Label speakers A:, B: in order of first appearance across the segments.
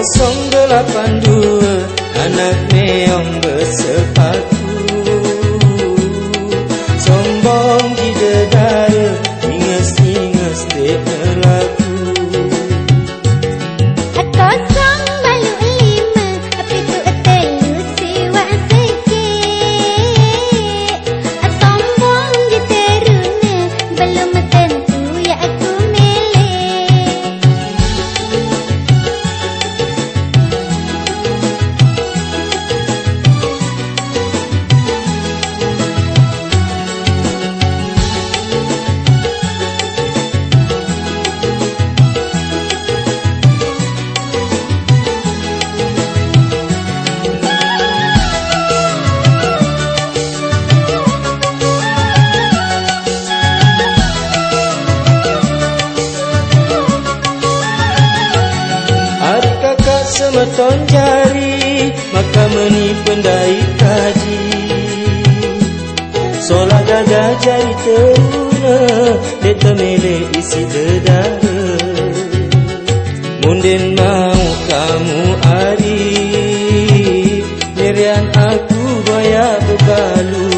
A: 082 Anak meong bersepatu semeton jari Maka meni pendai kaji. Solah gagah jari teruna Deta mele isi dedara Munden mau kamu ari Mirian aku goyak bebalu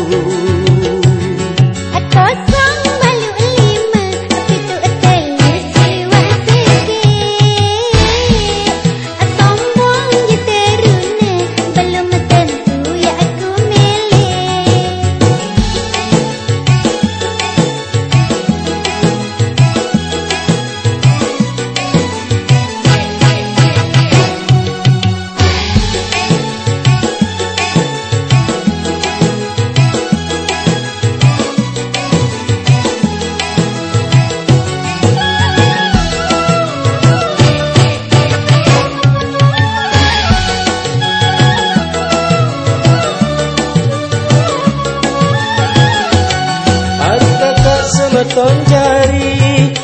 A: kakak jari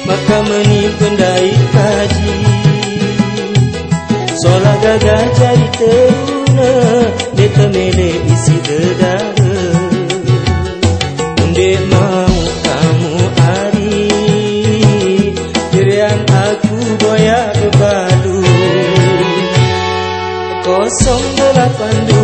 A: Maka meni pendai kaji Solah gagah jari teruna Deta mele isi dedara unde mau kamu ari Dirian aku goyak bebalu Kosong delapan dua